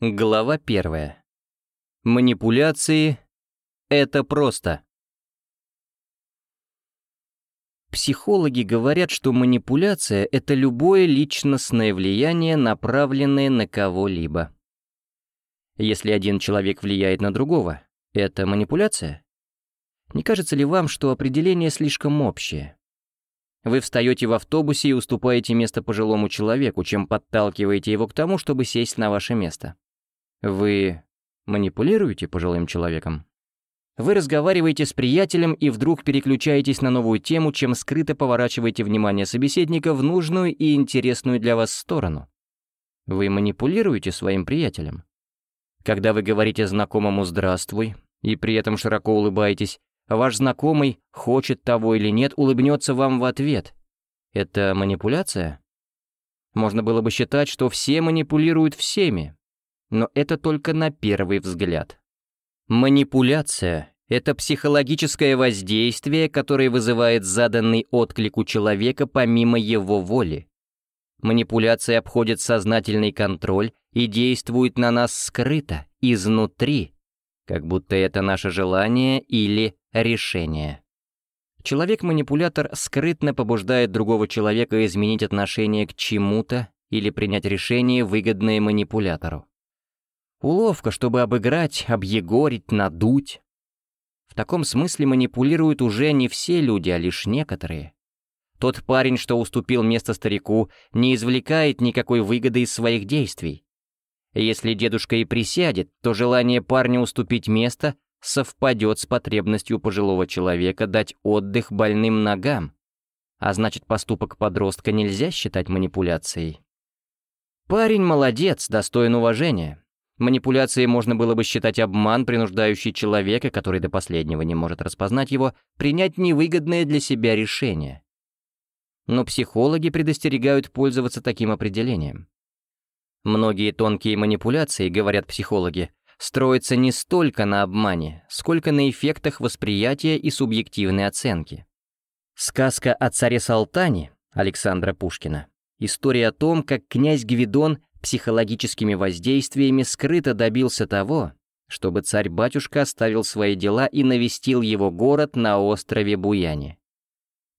Глава первая. Манипуляции — это просто. Психологи говорят, что манипуляция — это любое личностное влияние, направленное на кого-либо. Если один человек влияет на другого, это манипуляция? Не кажется ли вам, что определение слишком общее? Вы встаете в автобусе и уступаете место пожилому человеку, чем подталкиваете его к тому, чтобы сесть на ваше место. Вы манипулируете пожилым человеком? Вы разговариваете с приятелем и вдруг переключаетесь на новую тему, чем скрыто поворачиваете внимание собеседника в нужную и интересную для вас сторону. Вы манипулируете своим приятелем. Когда вы говорите знакомому «здравствуй» и при этом широко улыбаетесь, ваш знакомый, хочет того или нет, улыбнется вам в ответ. Это манипуляция? Можно было бы считать, что все манипулируют всеми, но это только на первый взгляд. Манипуляция — это психологическое воздействие, которое вызывает заданный отклик у человека помимо его воли. Манипуляция обходит сознательный контроль и действует на нас скрыто, изнутри, как будто это наше желание или решение. Человек-манипулятор скрытно побуждает другого человека изменить отношение к чему-то или принять решение, выгодное манипулятору. Уловка, чтобы обыграть, объегорить, надуть. В таком смысле манипулируют уже не все люди, а лишь некоторые. Тот парень, что уступил место старику, не извлекает никакой выгоды из своих действий. Если дедушка и присядет, то желание парня уступить место совпадет с потребностью пожилого человека дать отдых больным ногам, а значит поступок подростка нельзя считать манипуляцией. Парень молодец, достоин уважения. Манипуляцией можно было бы считать обман, принуждающий человека, который до последнего не может распознать его, принять невыгодное для себя решение. Но психологи предостерегают пользоваться таким определением. Многие тонкие манипуляции, говорят психологи, строятся не столько на обмане, сколько на эффектах восприятия и субъективной оценки. Сказка о царе Салтане Александра Пушкина. История о том, как князь Гвидон психологическими воздействиями скрыто добился того, чтобы царь-батюшка оставил свои дела и навестил его город на острове Буяне.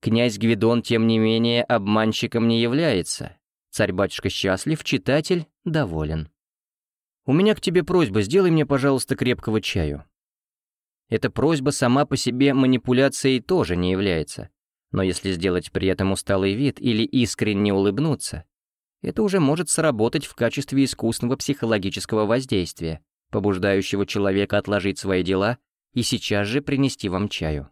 Князь Гвидон, тем не менее, обманщиком не является. Царь-батюшка счастлив, читатель доволен. «У меня к тебе просьба, сделай мне, пожалуйста, крепкого чаю». Эта просьба сама по себе манипуляцией тоже не является. Но если сделать при этом усталый вид или искренне улыбнуться, это уже может сработать в качестве искусного психологического воздействия, побуждающего человека отложить свои дела и сейчас же принести вам чаю.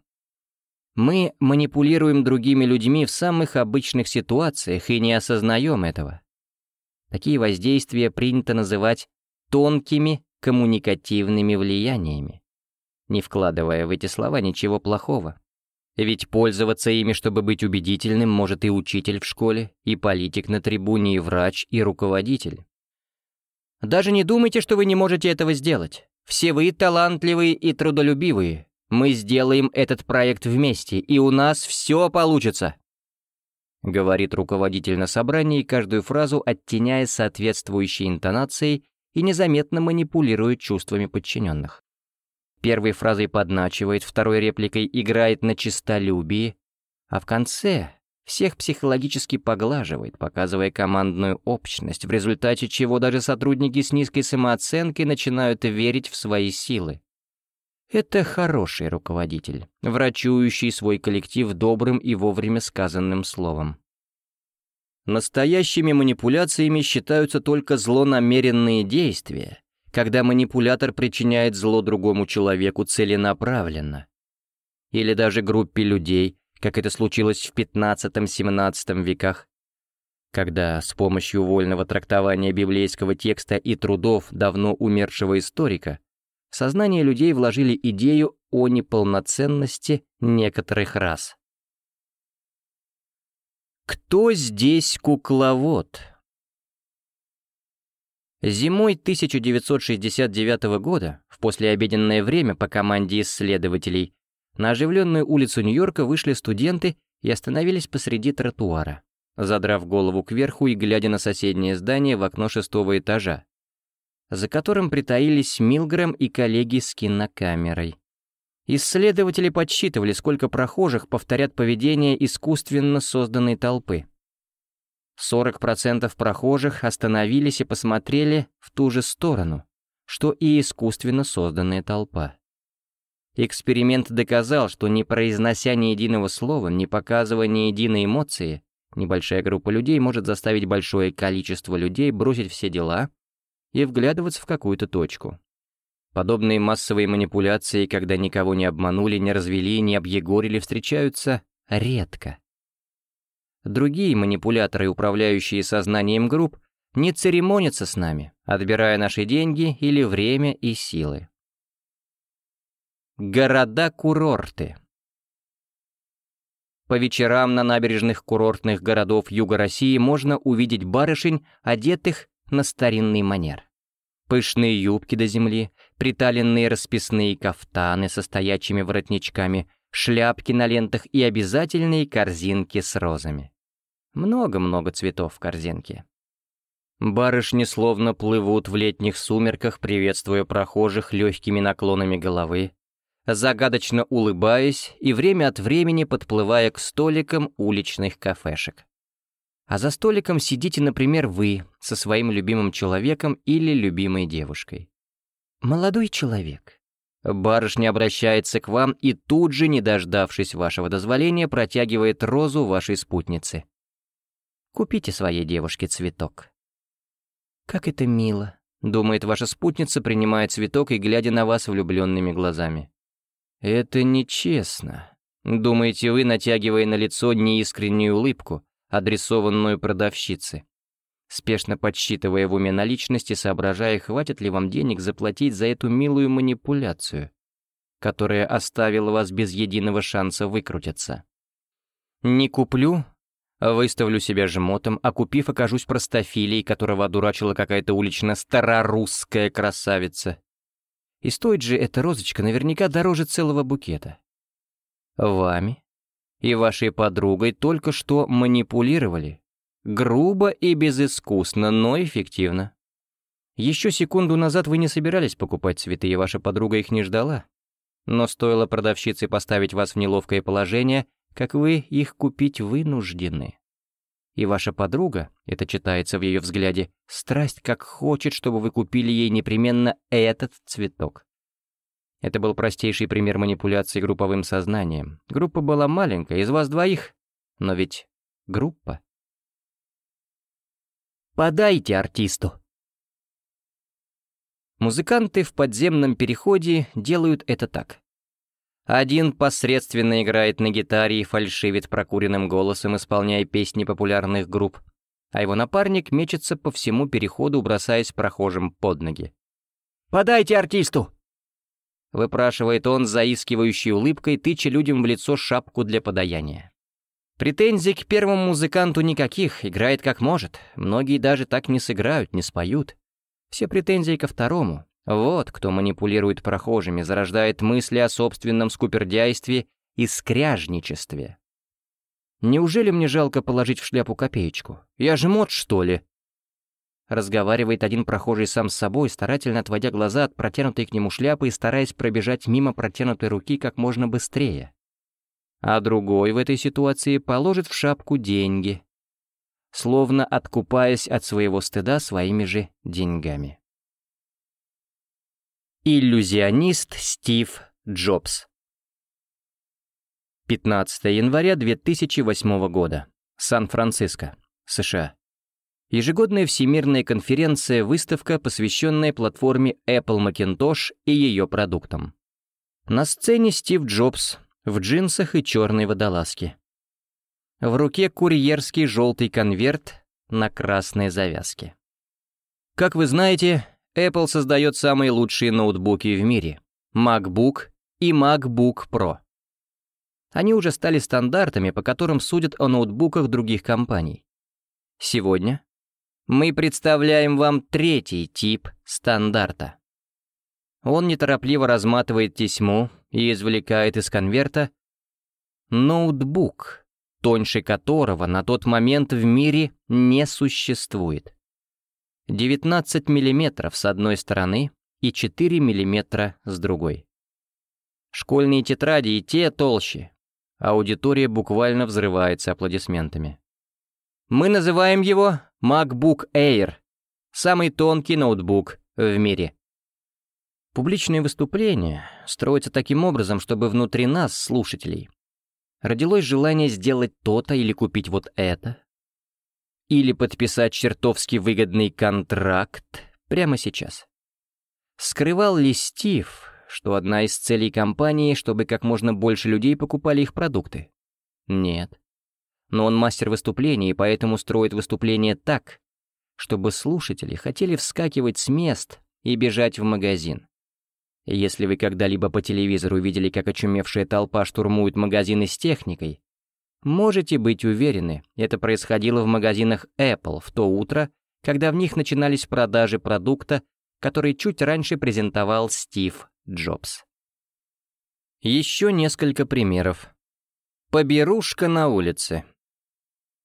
Мы манипулируем другими людьми в самых обычных ситуациях и не осознаем этого. Такие воздействия принято называть тонкими коммуникативными влияниями, не вкладывая в эти слова ничего плохого. Ведь пользоваться ими, чтобы быть убедительным, может и учитель в школе, и политик на трибуне, и врач, и руководитель. Даже не думайте, что вы не можете этого сделать. Все вы талантливые и трудолюбивые. Мы сделаем этот проект вместе, и у нас все получится. Говорит руководитель на собрании, каждую фразу оттеняя соответствующей интонацией и незаметно манипулирует чувствами подчиненных. Первой фразой подначивает, второй репликой играет на чистолюбии, а в конце всех психологически поглаживает, показывая командную общность, в результате чего даже сотрудники с низкой самооценкой начинают верить в свои силы. Это хороший руководитель, врачующий свой коллектив добрым и вовремя сказанным словом. Настоящими манипуляциями считаются только злонамеренные действия, когда манипулятор причиняет зло другому человеку целенаправленно. Или даже группе людей, как это случилось в 15-17 веках, когда с помощью вольного трактования библейского текста и трудов давно умершего историка в сознание людей вложили идею о неполноценности некоторых рас. Кто здесь кукловод? Зимой 1969 года, в послеобеденное время по команде исследователей, на оживленную улицу Нью-Йорка вышли студенты и остановились посреди тротуара, задрав голову кверху и глядя на соседнее здание в окно шестого этажа. за которым притаились Милгрэм и коллеги с кинокамерой. Исследователи подсчитывали, сколько прохожих повторят поведение искусственно созданной толпы. 40% прохожих остановились и посмотрели в ту же сторону, что и искусственно созданная толпа. Эксперимент доказал, что не произнося ни единого слова, не показывая ни единой эмоции, небольшая группа людей может заставить большое количество людей бросить все дела и вглядываться в какую-то точку. Подобные массовые манипуляции, когда никого не обманули, не развели, не объегорили, встречаются редко. Другие манипуляторы, управляющие сознанием групп, не церемонятся с нами, отбирая наши деньги или время и силы. Города-курорты По вечерам на набережных курортных городов Юга России можно увидеть барышень, одетых на старинный манер. Пышные юбки до земли, приталенные расписные кафтаны со стоячими воротничками, шляпки на лентах и обязательные корзинки с розами. Много-много цветов в корзинке. Барышни словно плывут в летних сумерках, приветствуя прохожих легкими наклонами головы, загадочно улыбаясь и время от времени подплывая к столикам уличных кафешек. А за столиком сидите, например, вы со своим любимым человеком или любимой девушкой. Молодой человек. Барышня обращается к вам и тут же, не дождавшись вашего дозволения, протягивает розу вашей спутнице. Купите своей девушке цветок. «Как это мило», — думает ваша спутница, принимая цветок и глядя на вас влюбленными глазами. «Это нечестно», — думаете вы, натягивая на лицо неискреннюю улыбку, адресованную продавщице. Спешно подсчитывая в уме наличности, соображая, хватит ли вам денег заплатить за эту милую манипуляцию, которая оставила вас без единого шанса выкрутиться. «Не куплю, Выставлю себя жмотом, а купив, окажусь простофилей, которого одурачила какая-то уличная старорусская красавица. И стоит же эта розочка наверняка дороже целого букета. Вами и вашей подругой только что манипулировали. Грубо и безыскусно, но эффективно. Еще секунду назад вы не собирались покупать цветы, и ваша подруга их не ждала. Но стоило продавщице поставить вас в неловкое положение, как вы их купить вынуждены. И ваша подруга, это читается в ее взгляде, страсть как хочет, чтобы вы купили ей непременно этот цветок. Это был простейший пример манипуляции групповым сознанием. Группа была маленькая, из вас двоих, но ведь группа. Подайте артисту. Музыканты в подземном переходе делают это так. Один посредственно играет на гитаре и фальшивит прокуренным голосом, исполняя песни популярных групп, а его напарник мечется по всему переходу, бросаясь прохожим под ноги. «Подайте артисту!» Выпрашивает он заискивающей улыбкой, тыча людям в лицо шапку для подаяния. Претензий к первому музыканту никаких, играет как может. Многие даже так не сыграют, не споют. Все претензии ко второму, вот кто манипулирует прохожими, зарождает мысли о собственном скупердяйстве и скряжничестве. Неужели мне жалко положить в шляпу копеечку? Я же мод, что ли? Разговаривает один прохожий сам с собой, старательно отводя глаза от протянутой к нему шляпы и стараясь пробежать мимо протянутой руки как можно быстрее. А другой в этой ситуации положит в шапку деньги, словно откупаясь от своего стыда своими же деньгами. Иллюзионист Стив Джобс 15 января 2008 года. Сан-Франциско, США. Ежегодная всемирная конференция, выставка, посвященная платформе Apple Macintosh и ее продуктам. На сцене Стив Джобс в джинсах и черной водолазке. В руке курьерский желтый конверт на красной завязке. Как вы знаете, Apple создает самые лучшие ноутбуки в мире — MacBook и MacBook Pro. Они уже стали стандартами, по которым судят о ноутбуках других компаний. Сегодня мы представляем вам третий тип стандарта. Он неторопливо разматывает тесьму и извлекает из конверта ноутбук, тоньше которого на тот момент в мире не существует. 19 мм с одной стороны и 4 мм с другой. Школьные тетради и те толще. Аудитория буквально взрывается аплодисментами. Мы называем его MacBook Air, самый тонкий ноутбук в мире. Публичные выступления строятся таким образом, чтобы внутри нас, слушателей, родилось желание сделать то-то или купить вот это, или подписать чертовски выгодный контракт прямо сейчас. Скрывал ли Стив, что одна из целей компании, чтобы как можно больше людей покупали их продукты? Нет. Но он мастер выступлений, и поэтому строит выступления так, чтобы слушатели хотели вскакивать с мест и бежать в магазин. Если вы когда-либо по телевизору видели, как очумевшая толпа штурмует магазины с техникой, можете быть уверены, это происходило в магазинах Apple в то утро, когда в них начинались продажи продукта, который чуть раньше презентовал Стив Джобс. Еще несколько примеров. Поберушка на улице.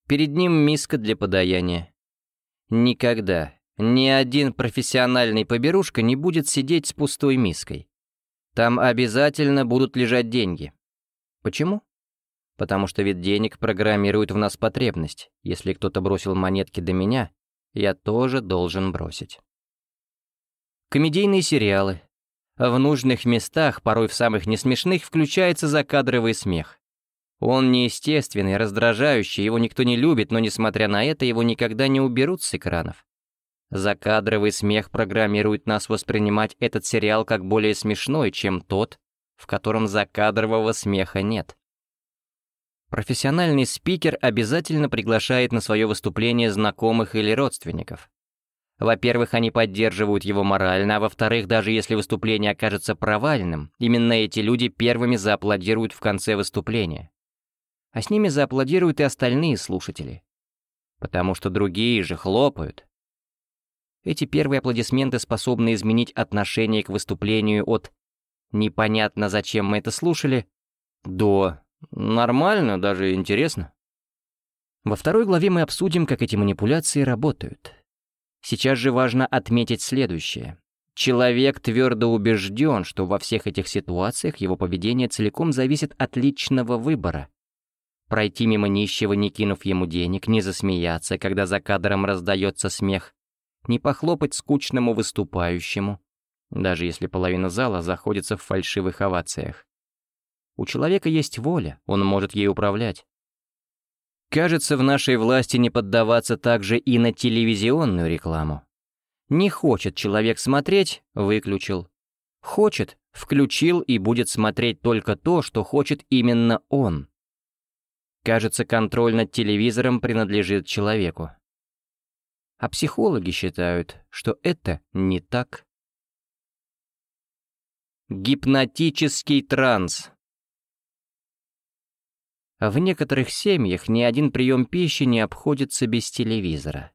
Перед ним миска для подаяния. Никогда, ни один профессиональный поберушка не будет сидеть с пустой миской. Там обязательно будут лежать деньги. Почему? Потому что вид денег программирует в нас потребность. Если кто-то бросил монетки до меня, я тоже должен бросить. Комедийные сериалы. В нужных местах, порой в самых несмешных, включается закадровый смех. Он неестественный, раздражающий, его никто не любит, но, несмотря на это, его никогда не уберут с экранов. Закадровый смех программирует нас воспринимать этот сериал как более смешной, чем тот, в котором закадрового смеха нет. Профессиональный спикер обязательно приглашает на свое выступление знакомых или родственников. Во-первых, они поддерживают его морально, а во-вторых, даже если выступление окажется провальным, именно эти люди первыми зааплодируют в конце выступления. А с ними зааплодируют и остальные слушатели. Потому что другие же хлопают, эти первые аплодисменты способны изменить отношение к выступлению от «непонятно, зачем мы это слушали» до «нормально, даже интересно». Во второй главе мы обсудим, как эти манипуляции работают. Сейчас же важно отметить следующее. Человек твердо убежден, что во всех этих ситуациях его поведение целиком зависит от личного выбора. Пройти мимо нищего, не кинув ему денег, не засмеяться, когда за кадром раздается смех, не похлопать скучному выступающему, даже если половина зала заходится в фальшивых овациях. У человека есть воля, он может ей управлять. Кажется, в нашей власти не поддаваться также и на телевизионную рекламу. Не хочет человек смотреть — выключил. Хочет — включил и будет смотреть только то, что хочет именно он. Кажется, контроль над телевизором принадлежит человеку а психологи считают, что это не так. Гипнотический транс. В некоторых семьях ни один прием пищи не обходится без телевизора.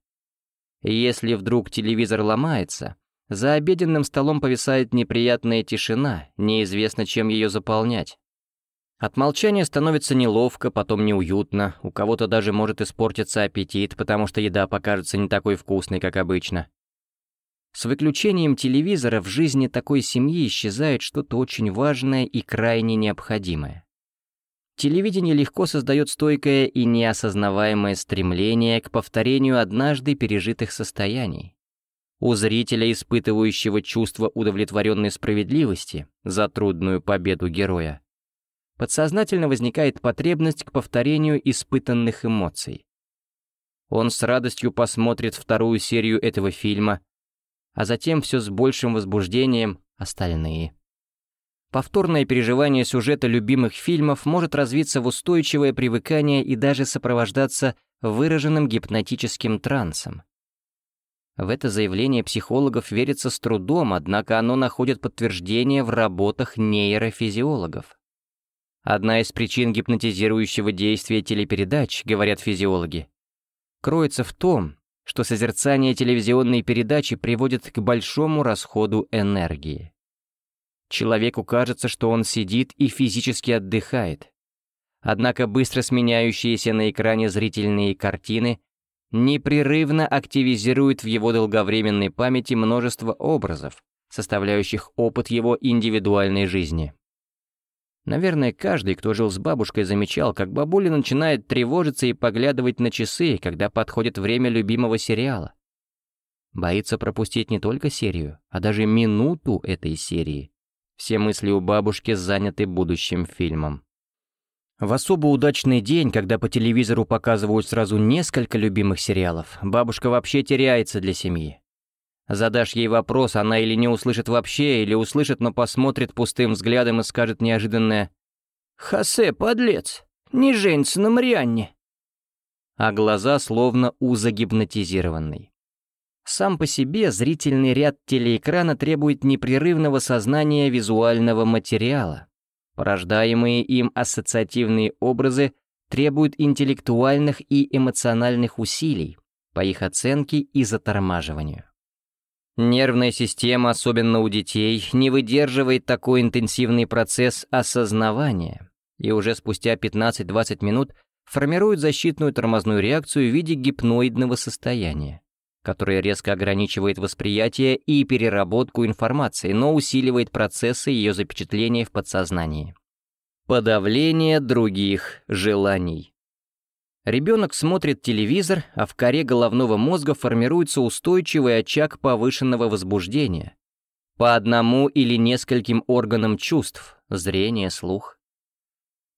Если вдруг телевизор ломается, за обеденным столом повисает неприятная тишина, неизвестно, чем ее заполнять. От молчания становится неловко, потом неуютно, у кого-то даже может испортиться аппетит, потому что еда покажется не такой вкусной, как обычно. С выключением телевизора в жизни такой семьи исчезает что-то очень важное и крайне необходимое. Телевидение легко создает стойкое и неосознаваемое стремление к повторению однажды пережитых состояний. У зрителя, испытывающего чувство удовлетворенной справедливости за трудную победу героя, подсознательно возникает потребность к повторению испытанных эмоций. Он с радостью посмотрит вторую серию этого фильма, а затем все с большим возбуждением остальные. Повторное переживание сюжета любимых фильмов может развиться в устойчивое привыкание и даже сопровождаться выраженным гипнотическим трансом. В это заявление психологов верится с трудом, однако оно находит подтверждение в работах нейрофизиологов. Одна из причин гипнотизирующего действия телепередач, говорят физиологи, кроется в том, что созерцание телевизионной передачи приводит к большому расходу энергии. Человеку кажется, что он сидит и физически отдыхает. Однако быстро сменяющиеся на экране зрительные картины непрерывно активизирует в его долговременной памяти множество образов, составляющих опыт его индивидуальной жизни. Наверное, каждый, кто жил с бабушкой, замечал, как бабуля начинает тревожиться и поглядывать на часы, когда подходит время любимого сериала. Боится пропустить не только серию, а даже минуту этой серии. Все мысли у бабушки заняты будущим фильмом. В особо удачный день, когда по телевизору показывают сразу несколько любимых сериалов, бабушка вообще теряется для семьи. Задашь ей вопрос, она или не услышит вообще, или услышит, но посмотрит пустым взглядом и скажет неожиданное «Хосе, подлец, не женится на Марианне!» А глаза словно у загипнотизированной. Сам по себе зрительный ряд телеэкрана требует непрерывного сознания визуального материала. Порождаемые им ассоциативные образы требуют интеллектуальных и эмоциональных усилий по их оценке и затормаживанию. Нервная система, особенно у детей, не выдерживает такой интенсивный процесс осознавания, и уже спустя 15-20 минут формирует защитную тормозную реакцию в виде гипноидного состояния которое резко ограничивает восприятие и переработку информации, но усиливает процессы ее запечатления в подсознании. Подавление других желаний. Ребенок смотрит телевизор, а в коре головного мозга формируется устойчивый очаг повышенного возбуждения. По одному или нескольким органам чувств – зрение, слух.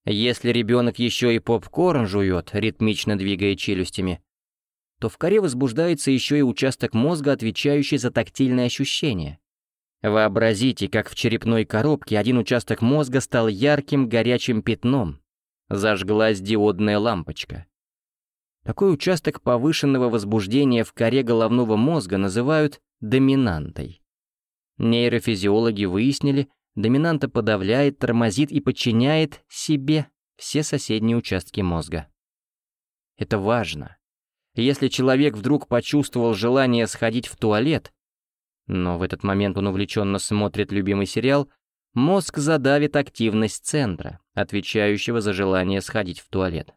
Если ребенок еще и попкорн жует, ритмично двигая челюстями, то в коре возбуждается еще и участок мозга, отвечающий за тактильные ощущения. Вообразите, как в черепной коробке один участок мозга стал ярким горячим пятном. Зажглась диодная лампочка. Такой участок повышенного возбуждения в коре головного мозга называют доминантой. Нейрофизиологи выяснили, доминанта подавляет, тормозит и подчиняет себе все соседние участки мозга. Это важно. Если человек вдруг почувствовал желание сходить в туалет, но в этот момент он увлеченно смотрит любимый сериал, мозг задавит активность центра, отвечающего за желание сходить в туалет.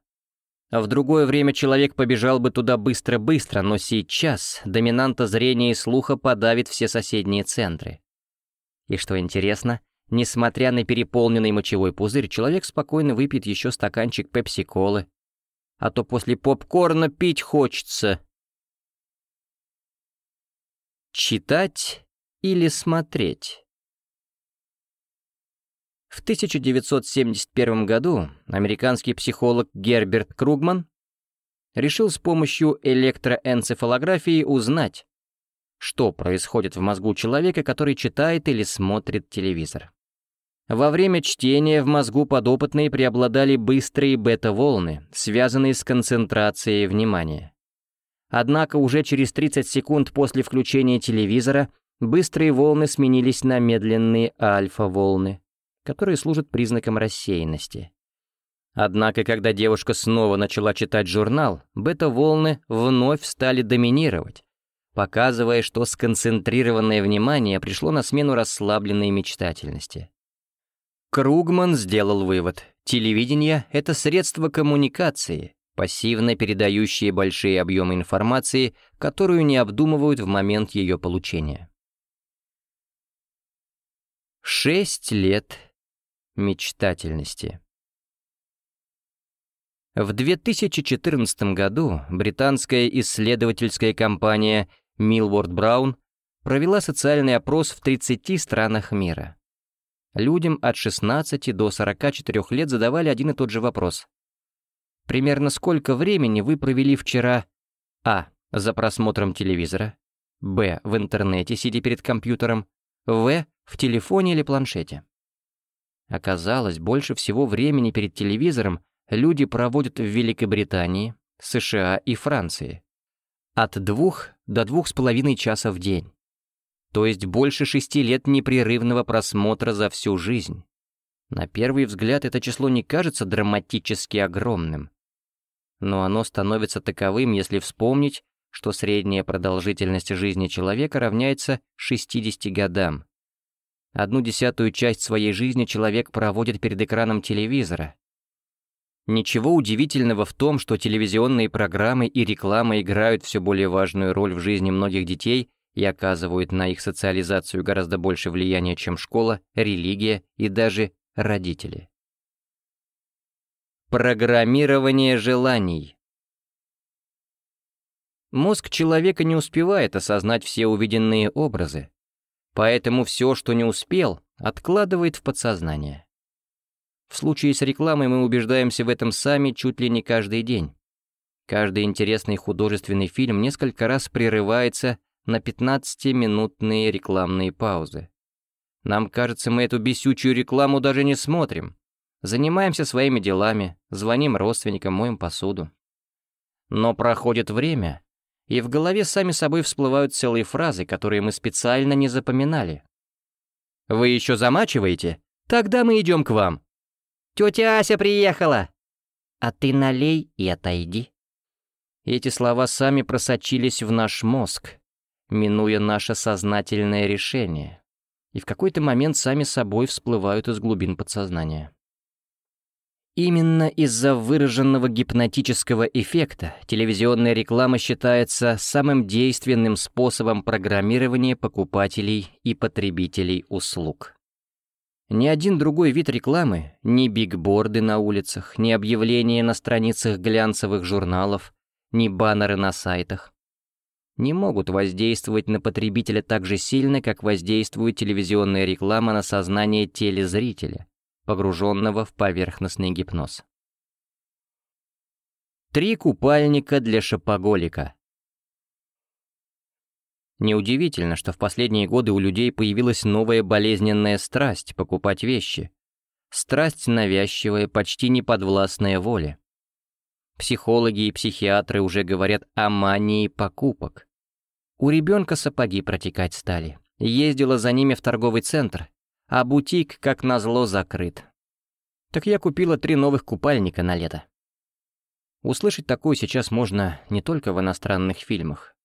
В другое время человек побежал бы туда быстро-быстро, но сейчас доминанта зрения и слуха подавит все соседние центры. И что интересно, несмотря на переполненный мочевой пузырь, человек спокойно выпьет еще стаканчик пепси-колы, а то после попкорна пить хочется. Читать или смотреть? В 1971 году американский психолог Герберт Кругман решил с помощью электроэнцефалографии узнать, что происходит в мозгу человека, который читает или смотрит телевизор. Во время чтения в мозгу подопытные преобладали быстрые бета-волны, связанные с концентрацией внимания. Однако уже через 30 секунд после включения телевизора быстрые волны сменились на медленные альфа-волны, которые служат признаком рассеянности. Однако, когда девушка снова начала читать журнал, бета-волны вновь стали доминировать, показывая, что сконцентрированное внимание пришло на смену расслабленной мечтательности. Кругман сделал вывод. Телевидение — это средство коммуникации, пассивно передающие большие объемы информации, которую не обдумывают в момент ее получения. Шесть лет мечтательности. В 2014 году британская исследовательская компания Millward Brown провела социальный опрос в 30 странах мира. Людям от 16 до 44 лет задавали один и тот же вопрос. Примерно сколько времени вы провели вчера А. За просмотром телевизора Б. В интернете, сидя перед компьютером В. В телефоне или планшете. Оказалось, больше всего времени перед телевизором люди проводят в Великобритании, США и Франции. От двух до двух с половиной часа в день то есть больше шести лет непрерывного просмотра за всю жизнь. На первый взгляд это число не кажется драматически огромным. Но оно становится таковым, если вспомнить, что средняя продолжительность жизни человека равняется 60 годам. Одну десятую часть своей жизни человек проводит перед экраном телевизора. Ничего удивительного в том, что телевизионные программы и реклама играют все более важную роль в жизни многих детей и оказывают на их социализацию гораздо больше влияния, чем школа, религия и даже родители. Программирование желаний Мозг человека не успевает осознать все увиденные образы, поэтому все, что не успел, откладывает в подсознание. В случае с рекламой мы убеждаемся в этом сами чуть ли не каждый день. Каждый интересный художественный фильм несколько раз прерывается на 15-минутные рекламные паузы. Нам кажется, мы эту бесючую рекламу даже не смотрим. Занимаемся своими делами, звоним родственникам, моем посуду. Но проходит время, и в голове сами собой всплывают целые фразы, которые мы специально не запоминали. «Вы еще замачиваете? Тогда мы идем к вам. Тетя Ася приехала!» «А ты налей и отойди». Эти слова сами просочились в наш мозг, минуя наше сознательное решение, и в какой-то момент сами собой всплывают из глубин подсознания. Именно из-за выраженного гипнотического эффекта телевизионная реклама считается самым действенным способом программирования покупателей и потребителей услуг. Ни один другой вид рекламы, ни бигборды на улицах, ни объявления на страницах глянцевых журналов, ни баннеры на сайтах не могут воздействовать на потребителя так же сильно, как воздействует телевизионная реклама на сознание телезрителя, погруженного в поверхностный гипноз. Три купальника для шопоголика. Неудивительно, что в последние годы у людей появилась новая болезненная страсть покупать вещи. Страсть навязчивая, почти неподвластная воле. Психологи и психиатры уже говорят о мании покупок. У ребенка сапоги протекать стали. Ездила за ними в торговый центр, а бутик, как назло, закрыт. Так я купила три новых купальника на лето. Услышать такое сейчас можно не только в иностранных фильмах,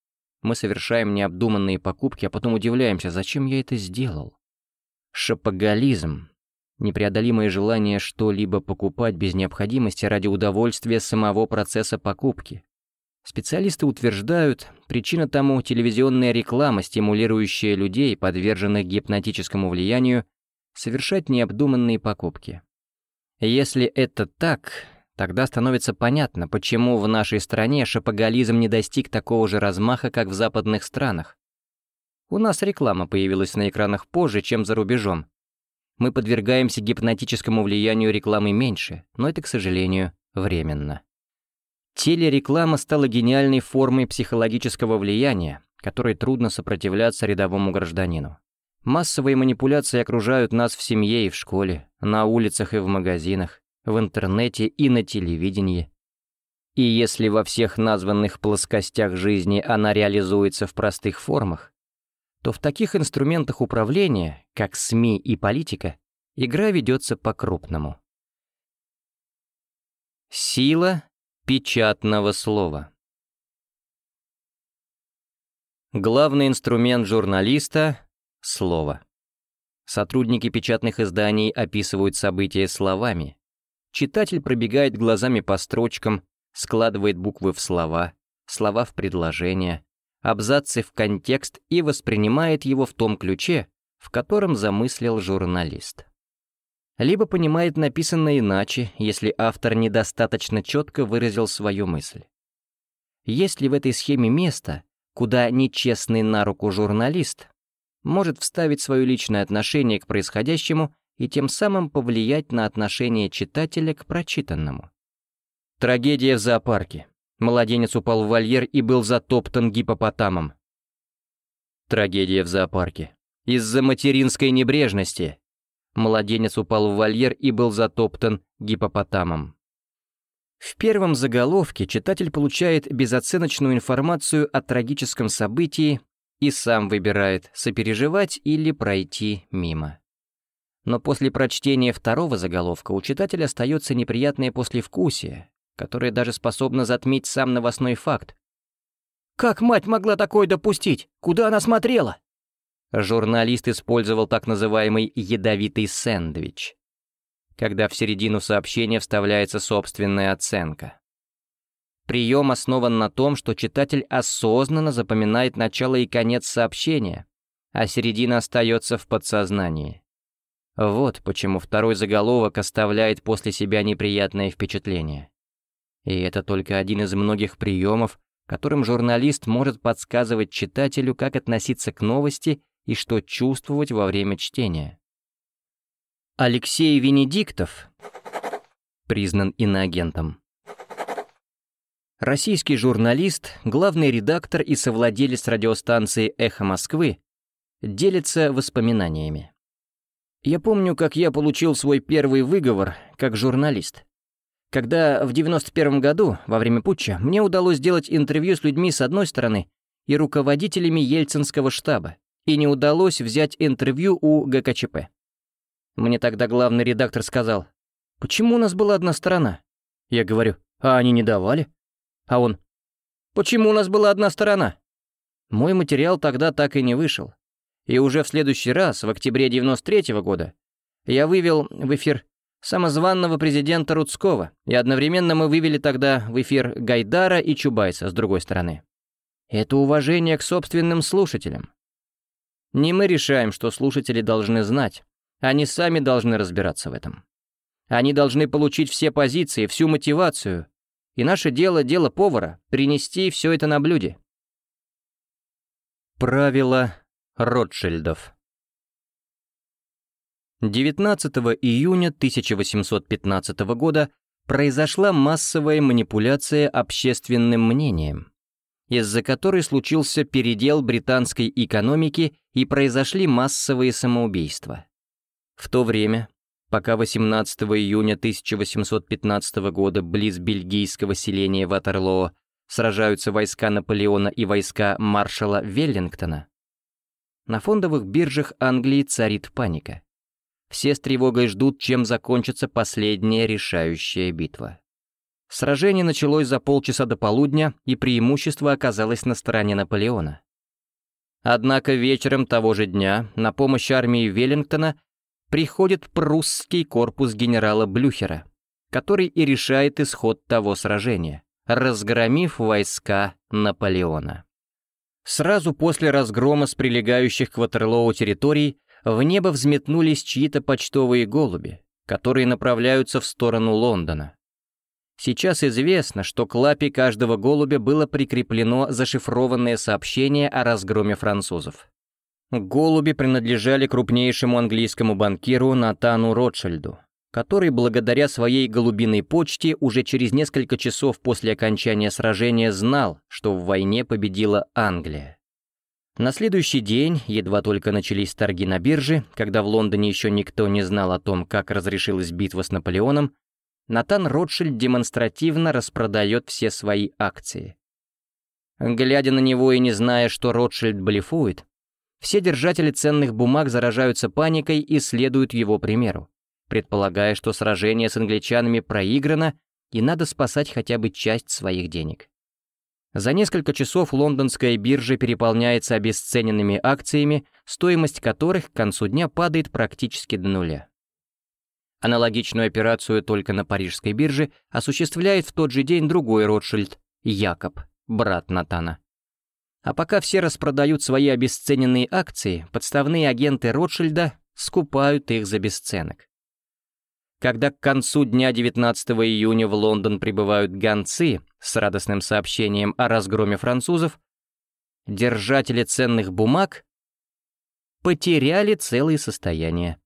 мы совершаем необдуманные покупки, а потом удивляемся, зачем я это сделал. Шопоголизм. Непреодолимое желание что-либо покупать без необходимости ради удовольствия самого процесса покупки. Специалисты утверждают, причина тому телевизионная реклама, стимулирующая людей, подверженных гипнотическому влиянию, совершать необдуманные покупки. Если это так, Тогда становится понятно, почему в нашей стране шопоголизм не достиг такого же размаха, как в западных странах. У нас реклама появилась на экранах позже, чем за рубежом. Мы подвергаемся гипнотическому влиянию рекламы меньше, но это, к сожалению, временно. Телереклама стала гениальной формой психологического влияния, которой трудно сопротивляться рядовому гражданину. Массовые манипуляции окружают нас в семье и в школе, на улицах и в магазинах в интернете и на телевидении. И если во всех названных плоскостях жизни она реализуется в простых формах, то в таких инструментах управления, как СМИ и политика, игра ведется по-крупному. Сила печатного слова. Главный инструмент журналиста — слово. Сотрудники печатных изданий описывают события словами, Читатель пробегает глазами по строчкам, складывает буквы в слова, слова в предложения, абзацы в контекст и воспринимает его в том ключе, в котором замыслил журналист. Либо понимает написанное иначе, если автор недостаточно четко выразил свою мысль. Есть ли в этой схеме место, куда нечестный на руку журналист может вставить свое личное отношение к происходящему и тем самым повлиять на отношение читателя к прочитанному. Трагедия в зоопарке. Младенец упал в вольер и был затоптан гипопотамом. Трагедия в зоопарке. Из-за материнской небрежности. Младенец упал в вольер и был затоптан гипопотамом. В первом заголовке читатель получает безоценочную информацию о трагическом событии и сам выбирает, сопереживать или пройти мимо но после прочтения второго заголовка у читателя остается неприятное послевкусие, которое даже способно затмить сам новостной факт. «Как мать могла такое допустить? Куда она смотрела?» Журналист использовал так называемый «ядовитый сэндвич». когда в середину сообщения вставляется собственная оценка. Прием основан на том, что читатель осознанно запоминает начало и конец сообщения, а середина остается в подсознании. Вот почему второй заголовок оставляет после себя неприятное впечатление. И это только один из многих приемов, которым журналист может подсказывать читателю, как относиться к новости и что чувствовать во время чтения. Алексей Венедиктов признан иноагентом. Российский журналист, главный редактор и совладелец радиостанции «Эхо Москвы» делится воспоминаниями. Я помню, как я получил свой первый выговор как журналист. Когда в 91 году, во время путча, мне удалось сделать интервью с людьми с одной стороны и руководителями Ельцинского штаба, и не удалось взять интервью у ГКЧП. Мне тогда главный редактор сказал, «Почему у нас была одна сторона?» Я говорю, «А они не давали?» А он, «Почему у нас была одна сторона?» Мой материал тогда так и не вышел. И уже в следующий раз, в октябре 93 -го года, я вывел в эфир самозванного президента Рудского, и одновременно мы вывели тогда в эфир Гайдара и Чубайса с другой стороны. Это уважение к собственным слушателям. Не мы решаем, что слушатели должны знать, они сами должны разбираться в этом. Они должны получить все позиции, всю мотивацию, и наше дело, дело повара, принести все это на блюде. Правило Ротшильдов 19 июня 1815 года произошла массовая манипуляция общественным мнением, из-за которой случился передел британской экономики и произошли массовые самоубийства. В то время, пока 18 июня 1815 года близ бельгийского селения Ватерлоо сражаются войска Наполеона и войска маршала Веллингтона, на фондовых биржах Англии царит паника. Все с тревогой ждут, чем закончится последняя решающая битва. Сражение началось за полчаса до полудня, и преимущество оказалось на стороне Наполеона. Однако вечером того же дня на помощь армии Веллингтона приходит прусский корпус генерала Блюхера, который и решает исход того сражения, разгромив войска Наполеона. Сразу после разгрома с прилегающих к Ватерлоу территорий в небо взметнулись чьи-то почтовые голуби, которые направляются в сторону Лондона. Сейчас известно, что к лапе каждого голубя было прикреплено зашифрованное сообщение о разгроме французов. Голуби принадлежали крупнейшему английскому банкиру Натану Ротшильду, который благодаря своей голубиной почте уже через несколько часов после окончания сражения знал, что в войне победила Англия. На следующий день, едва только начались торги на бирже, когда в Лондоне еще никто не знал о том, как разрешилась битва с Наполеоном, Натан Ротшильд демонстративно распродает все свои акции. Глядя на него и не зная, что Ротшильд блефует, все держатели ценных бумаг заражаются паникой и следуют его примеру предполагая, что сражение с англичанами проиграно и надо спасать хотя бы часть своих денег. За несколько часов лондонская биржа переполняется обесцененными акциями, стоимость которых к концу дня падает практически до нуля. Аналогичную операцию только на парижской бирже осуществляет в тот же день другой Ротшильд, Якоб, брат Натана. А пока все распродают свои обесцененные акции, подставные агенты Ротшильда скупают их за бесценок. Когда к концу дня 19 июня в Лондон прибывают гонцы с радостным сообщением о разгроме французов, держатели ценных бумаг потеряли целые состояния.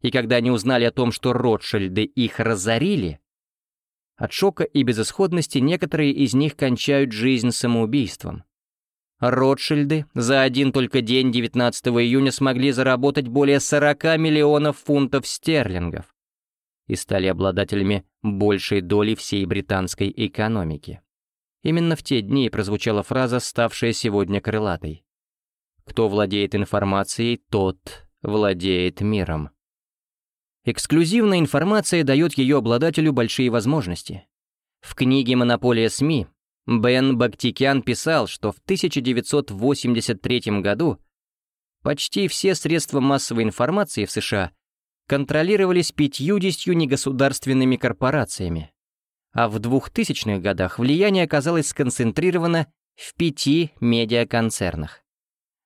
И когда они узнали о том, что Ротшильды их разорили, от шока и безысходности некоторые из них кончают жизнь самоубийством. Ротшильды за один только день 19 июня смогли заработать более 40 миллионов фунтов стерлингов и стали обладателями большей доли всей британской экономики. Именно в те дни прозвучала фраза, ставшая сегодня крылатой. «Кто владеет информацией, тот владеет миром». Эксклюзивная информация дает ее обладателю большие возможности. В книге «Монополия СМИ» Бен Бактикян писал, что в 1983 году почти все средства массовой информации в США контролировались пятьюдесятью негосударственными корпорациями, а в 2000-х годах влияние оказалось сконцентрировано в пяти медиаконцернах.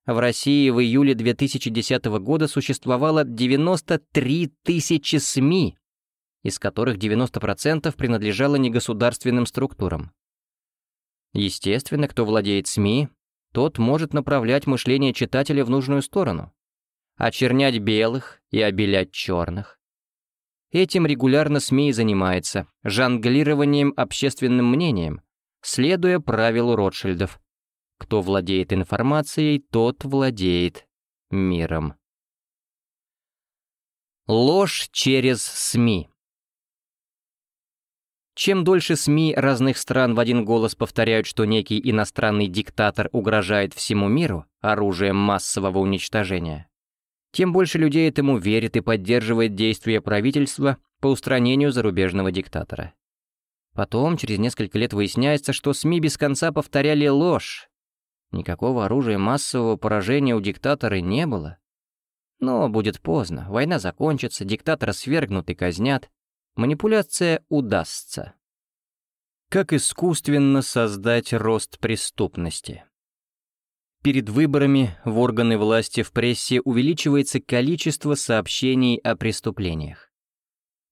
В России в июле 2010 года существовало 93 тысячи СМИ, из которых 90% принадлежало негосударственным структурам. Естественно, кто владеет СМИ, тот может направлять мышление читателя в нужную сторону, очернять белых и обелять черных. Этим регулярно СМИ занимается, жонглированием общественным мнением, следуя правилу Ротшильдов. Кто владеет информацией, тот владеет миром. Ложь через СМИ. Чем дольше СМИ разных стран в один голос повторяют, что некий иностранный диктатор угрожает всему миру оружием массового уничтожения, тем больше людей этому верит и поддерживает действия правительства по устранению зарубежного диктатора. Потом, через несколько лет выясняется, что СМИ без конца повторяли ложь. Никакого оружия массового поражения у диктатора не было. Но будет поздно, война закончится, диктатора свергнут и казнят, манипуляция удастся. Как искусственно создать рост преступности? Перед выборами в органы власти в прессе увеличивается количество сообщений о преступлениях.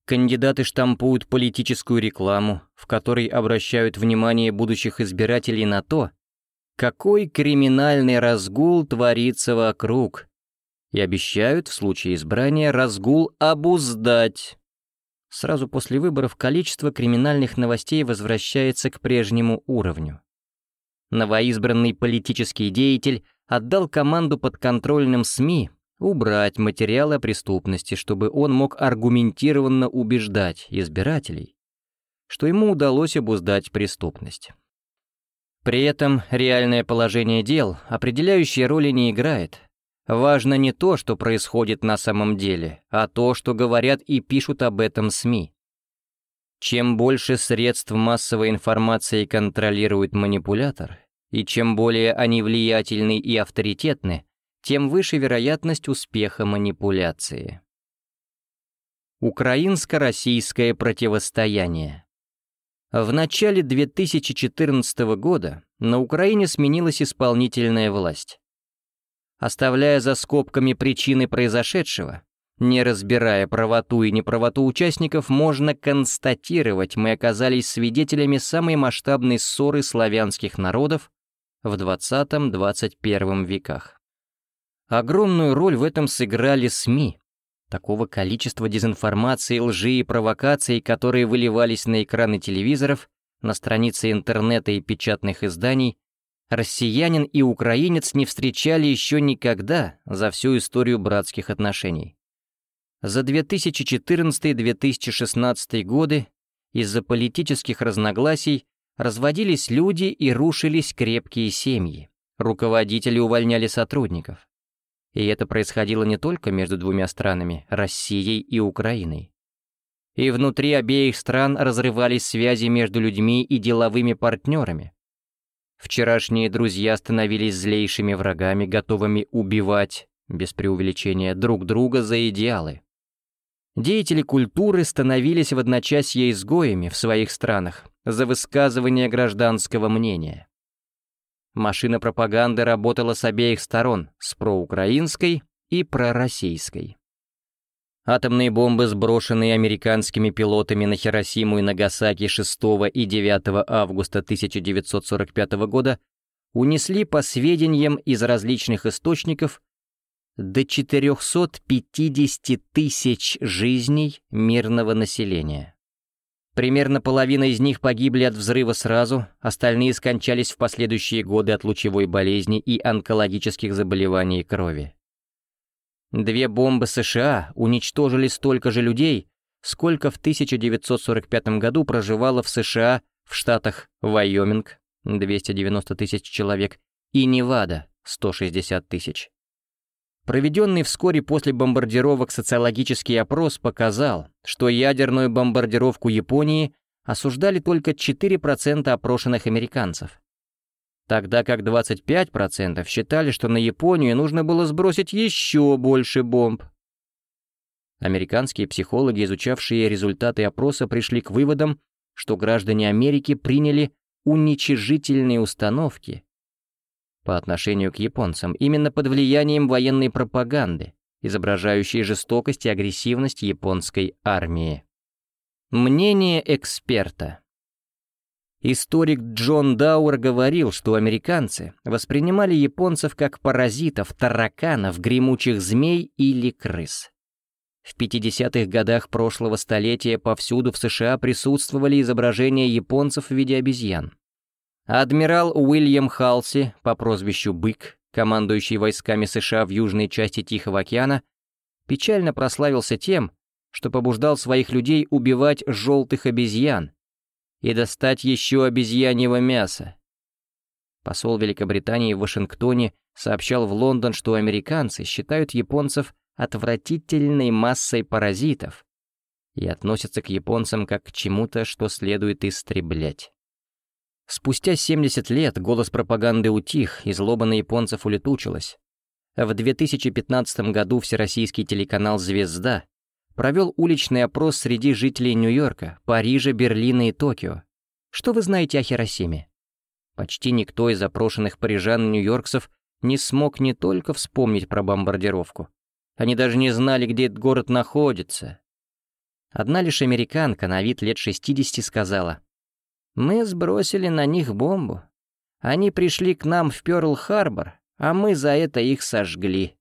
Кандидаты штампуют политическую рекламу, в которой обращают внимание будущих избирателей на то, какой криминальный разгул творится вокруг, и обещают в случае избрания разгул обуздать. Сразу после выборов количество криминальных новостей возвращается к прежнему уровню. Новоизбранный политический деятель отдал команду подконтрольным СМИ убрать материалы о преступности, чтобы он мог аргументированно убеждать избирателей, что ему удалось обуздать преступность. При этом реальное положение дел определяющей роли не играет, Важно не то, что происходит на самом деле, а то, что говорят и пишут об этом СМИ. Чем больше средств массовой информации контролирует манипулятор, и чем более они влиятельны и авторитетны, тем выше вероятность успеха манипуляции. Украинско-российское противостояние. В начале 2014 года на Украине сменилась исполнительная власть оставляя за скобками причины произошедшего, не разбирая правоту и неправоту участников, можно констатировать, мы оказались свидетелями самой масштабной ссоры славянских народов в 20-21 веках. Огромную роль в этом сыграли СМИ. Такого количества дезинформации, лжи и провокаций, которые выливались на экраны телевизоров, на страницы интернета и печатных изданий, россиянин и украинец не встречали еще никогда за всю историю братских отношений. За 2014-2016 годы из-за политических разногласий разводились люди и рушились крепкие семьи. Руководители увольняли сотрудников. И это происходило не только между двумя странами, Россией и Украиной. И внутри обеих стран разрывались связи между людьми и деловыми партнерами. Вчерашние друзья становились злейшими врагами, готовыми убивать, без преувеличения, друг друга за идеалы. Деятели культуры становились в одночасье изгоями в своих странах за высказывание гражданского мнения. Машина пропаганды работала с обеих сторон, с проукраинской и пророссийской. Атомные бомбы, сброшенные американскими пилотами на Хиросиму и Нагасаки 6 и 9 августа 1945 года, унесли, по сведениям из различных источников, до 450 тысяч жизней мирного населения. Примерно половина из них погибли от взрыва сразу, остальные скончались в последующие годы от лучевой болезни и онкологических заболеваний крови. Две бомбы США уничтожили столько же людей, сколько в 1945 году проживало в США в штатах Вайоминг, 290 тысяч человек, и Невада, 160 тысяч. Проведенный вскоре после бомбардировок социологический опрос показал, что ядерную бомбардировку Японии осуждали только 4% опрошенных американцев тогда как 25% считали, что на Японию нужно было сбросить еще больше бомб. Американские психологи, изучавшие результаты опроса, пришли к выводам, что граждане Америки приняли уничижительные установки по отношению к японцам именно под влиянием военной пропаганды, изображающей жестокость и агрессивность японской армии. Мнение эксперта. Историк Джон Дауэр говорил, что американцы воспринимали японцев как паразитов, тараканов, гремучих змей или крыс. В 50-х годах прошлого столетия повсюду в США присутствовали изображения японцев в виде обезьян. Адмирал Уильям Халси по прозвищу «Бык», командующий войсками США в южной части Тихого океана, печально прославился тем, что побуждал своих людей убивать желтых обезьян, и достать еще обезьяньего мяса. Посол Великобритании в Вашингтоне сообщал в Лондон, что американцы считают японцев отвратительной массой паразитов и относятся к японцам как к чему-то, что следует истреблять. Спустя 70 лет голос пропаганды утих, и злоба на японцев улетучилась. В 2015 году всероссийский телеканал «Звезда» провел уличный опрос среди жителей Нью-Йорка, Парижа, Берлина и Токио. Что вы знаете о Хиросиме? Почти никто из опрошенных парижан и нью-йоркцев не смог не только вспомнить про бомбардировку. Они даже не знали, где этот город находится. Одна лишь американка на вид лет 60 сказала, «Мы сбросили на них бомбу. Они пришли к нам в Пёрл-Харбор, а мы за это их сожгли».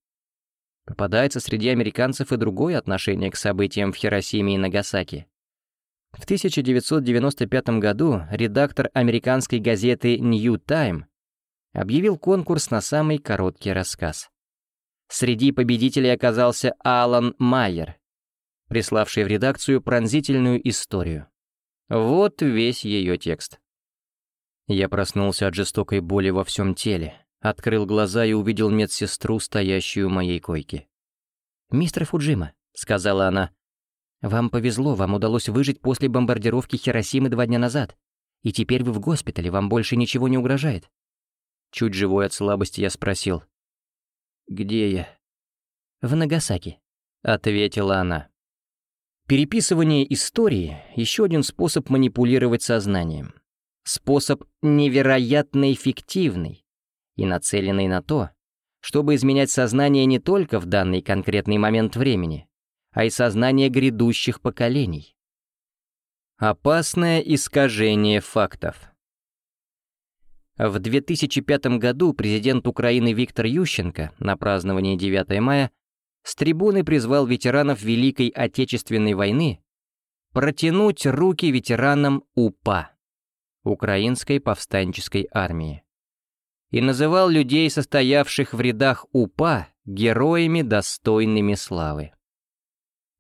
Попадается среди американцев и другое отношение к событиям в Хиросиме и Нагасаки. В 1995 году редактор американской газеты New Time объявил конкурс на самый короткий рассказ. Среди победителей оказался Алан Майер, приславший в редакцию пронзительную историю. Вот весь ее текст. Я проснулся от жестокой боли во всем теле, Открыл глаза и увидел медсестру, стоящую у моей койки. «Мистер Фуджима», — сказала она, — «вам повезло, вам удалось выжить после бомбардировки Хиросимы два дня назад. И теперь вы в госпитале, вам больше ничего не угрожает». Чуть живой от слабости я спросил. «Где я?» «В Нагасаки», — ответила она. Переписывание истории — еще один способ манипулировать сознанием. Способ невероятно эффективный, и нацеленный на то, чтобы изменять сознание не только в данный конкретный момент времени, а и сознание грядущих поколений. Опасное искажение фактов. В 2005 году президент Украины Виктор Ющенко на праздновании 9 мая с трибуны призвал ветеранов Великой Отечественной войны протянуть руки ветеранам УПА, Украинской повстанческой армии и называл людей, состоявших в рядах УПА, героями, достойными славы.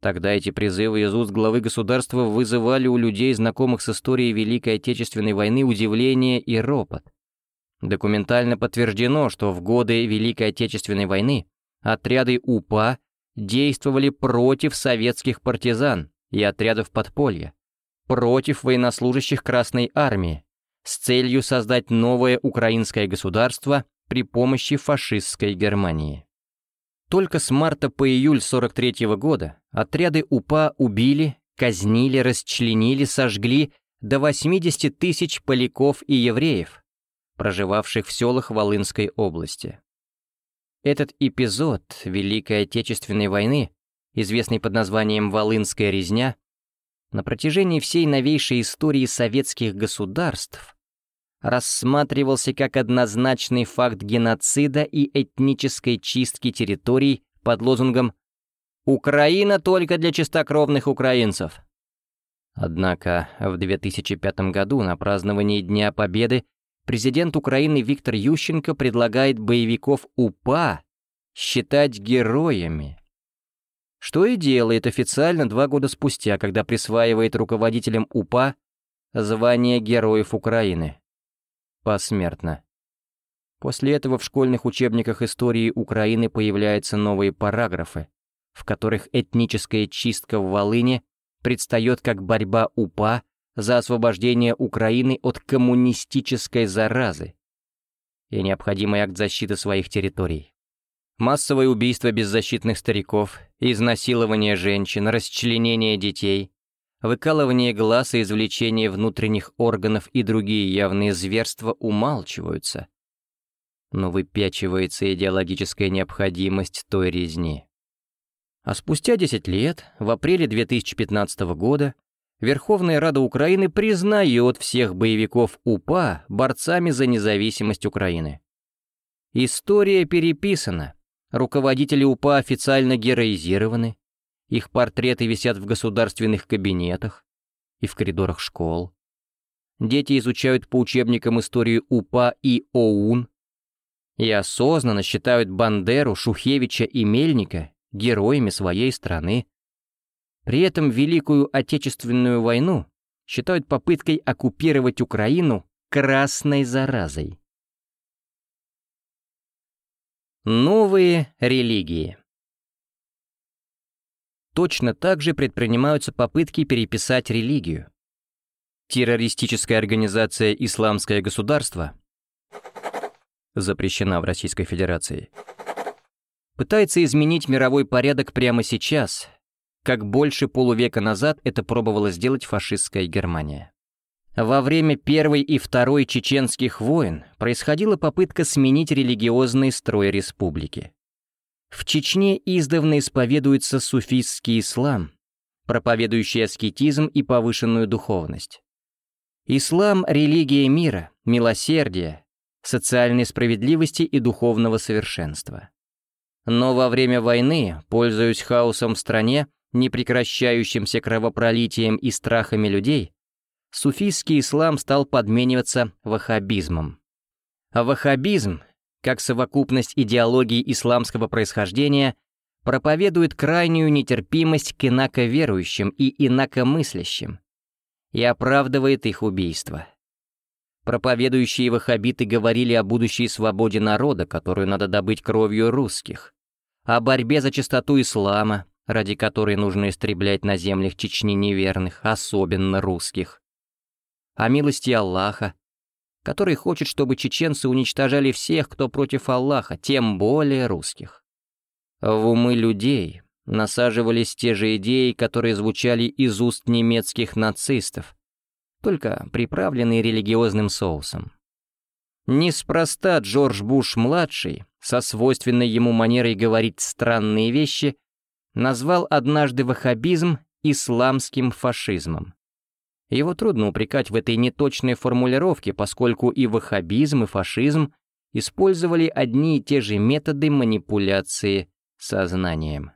Тогда эти призывы из уст главы государства вызывали у людей, знакомых с историей Великой Отечественной войны, удивление и ропот. Документально подтверждено, что в годы Великой Отечественной войны отряды УПА действовали против советских партизан и отрядов подполья, против военнослужащих Красной Армии, с целью создать новое украинское государство при помощи фашистской Германии. Только с марта по июль 43 -го года отряды УПА убили, казнили, расчленили, сожгли до 80 тысяч поляков и евреев, проживавших в селах Волынской области. Этот эпизод Великой Отечественной войны, известный под названием «Волынская резня», на протяжении всей новейшей истории советских государств рассматривался как однозначный факт геноцида и этнической чистки территорий под лозунгом «Украина только для чистокровных украинцев». Однако в 2005 году на праздновании Дня Победы президент Украины Виктор Ющенко предлагает боевиков УПА считать героями. Что и делает официально два года спустя, когда присваивает руководителям УПА звание Героев Украины посмертно. После этого в школьных учебниках истории Украины появляются новые параграфы, в которых этническая чистка в Волыне предстает как борьба УПА за освобождение Украины от коммунистической заразы и необходимый акт защиты своих территорий. Массовое убийство беззащитных стариков, изнасилование женщин, расчленение детей, выкалывание глаз и извлечение внутренних органов и другие явные зверства умалчиваются. Но выпячивается идеологическая необходимость той резни. А спустя 10 лет, в апреле 2015 года, Верховная Рада Украины признает всех боевиков УПА борцами за независимость Украины. История переписана, руководители УПА официально героизированы, их портреты висят в государственных кабинетах и в коридорах школ. Дети изучают по учебникам историю УПА и ОУН и осознанно считают Бандеру, Шухевича и Мельника героями своей страны. При этом Великую Отечественную войну считают попыткой оккупировать Украину красной заразой. Новые религии Точно так же предпринимаются попытки переписать религию. Террористическая организация «Исламское государство» запрещена в Российской Федерации пытается изменить мировой порядок прямо сейчас, как больше полувека назад это пробовала сделать фашистская Германия. Во время Первой и Второй чеченских войн происходила попытка сменить религиозный строй республики. В Чечне издавна исповедуется суфистский ислам, проповедующий аскетизм и повышенную духовность. Ислам — религия мира, милосердия, социальной справедливости и духовного совершенства. Но во время войны, пользуясь хаосом в стране, непрекращающимся кровопролитием и страхами людей, суфийский ислам стал подмениваться ваххабизмом. А ваххабизм, как совокупность идеологий исламского происхождения, проповедует крайнюю нетерпимость к инаковерующим и инакомыслящим и оправдывает их убийство. Проповедующие ваххабиты говорили о будущей свободе народа, которую надо добыть кровью русских, о борьбе за чистоту ислама, ради которой нужно истреблять на землях Чечни неверных, особенно русских, о милости Аллаха, который хочет, чтобы чеченцы уничтожали всех, кто против Аллаха, тем более русских. В умы людей насаживались те же идеи, которые звучали из уст немецких нацистов, только приправленный религиозным соусом. Неспроста Джордж Буш-младший, со свойственной ему манерой говорить странные вещи, назвал однажды ваххабизм исламским фашизмом. Его трудно упрекать в этой неточной формулировке, поскольку и ваххабизм, и фашизм использовали одни и те же методы манипуляции сознанием.